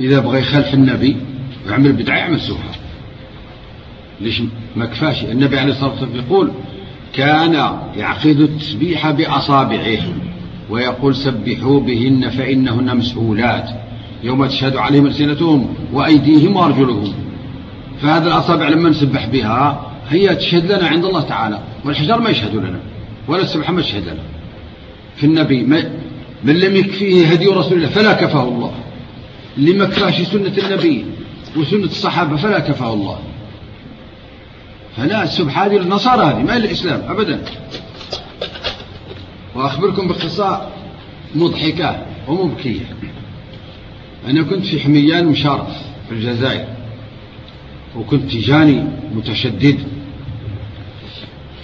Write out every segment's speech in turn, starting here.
إذا بغى يخالف النبي ويعمل بدعة يعمل سبحة ليش ما كفاش؟ النبي عليه الصلاة والسلام يقول كان يعقد التسبيح بأصابعه ويقول سبحوا بهن فإنهن مسؤولات. يوم تشهد عليهم ألسنتهم وأيديهم وأرجلهم. فهذه الأصابع لما نسبح بها هي تشهد لنا عند الله تعالى والحجر ما يشهد لنا ولا السبحة ما تشهد لنا. في النبي من لم يكفيه هدي رسول الله فلا كفاه الله. كفاش سنة النبي وسنة الصحابة فلا كفاه الله. فلا السبحة هذه النصارى هذه ما الإسلام أبدا. وأخبركم باختصار مضحكة ومبكية. أنا كنت في حميان مشارف في الجزائر وكنت تجاني متشدد.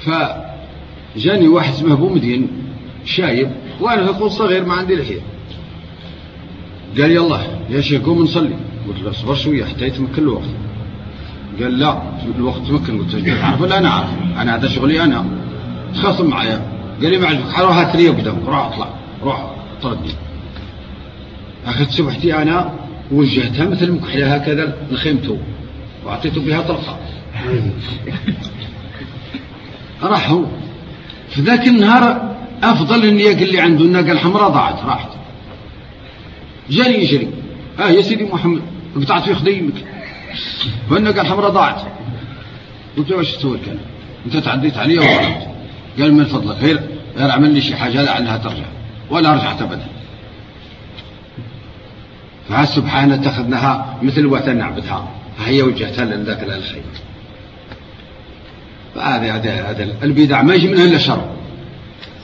فجاني واحد اسمه أبو مدين شايب وأنا أقول صغير ما عندي لحية قال يلا يا شيخ قوم نصلي. قلت له اصبر شوية حتى يتمكن الوقت. قال لا الوقت تمكن. قلت له تعرف لا أنا عارف. أنا هذا شغلي أنا. تخاصم معايا قال لي ما عجبك حروح هات لي قدام روح اطلع. روح طردني. أخذت سبحتي أنا ووجهتها مثل مكحلة هكذا لخيمته وأعطيته بها طلقة. راحوا في ذاك النهار أفضل أن قال لي عنده الناقة الحمراء ضاعت. راحت. جري يجري آه يا سيدي محمد قطعت في خديمك. والناقة الحمراء ضاعت. قلت له إيش تسوي كان؟ أنت تعديت علي وضعت قال من فضلك غير غير أعمل لي شي حاجة لعلها ترجع. ولا رجعت أبدا. فسبحانه اتخذناها مثل وثن نعبدها فهي وجهتها لذاك الخير فهذا هذا هذا البدع ما يجي منها إلا شر.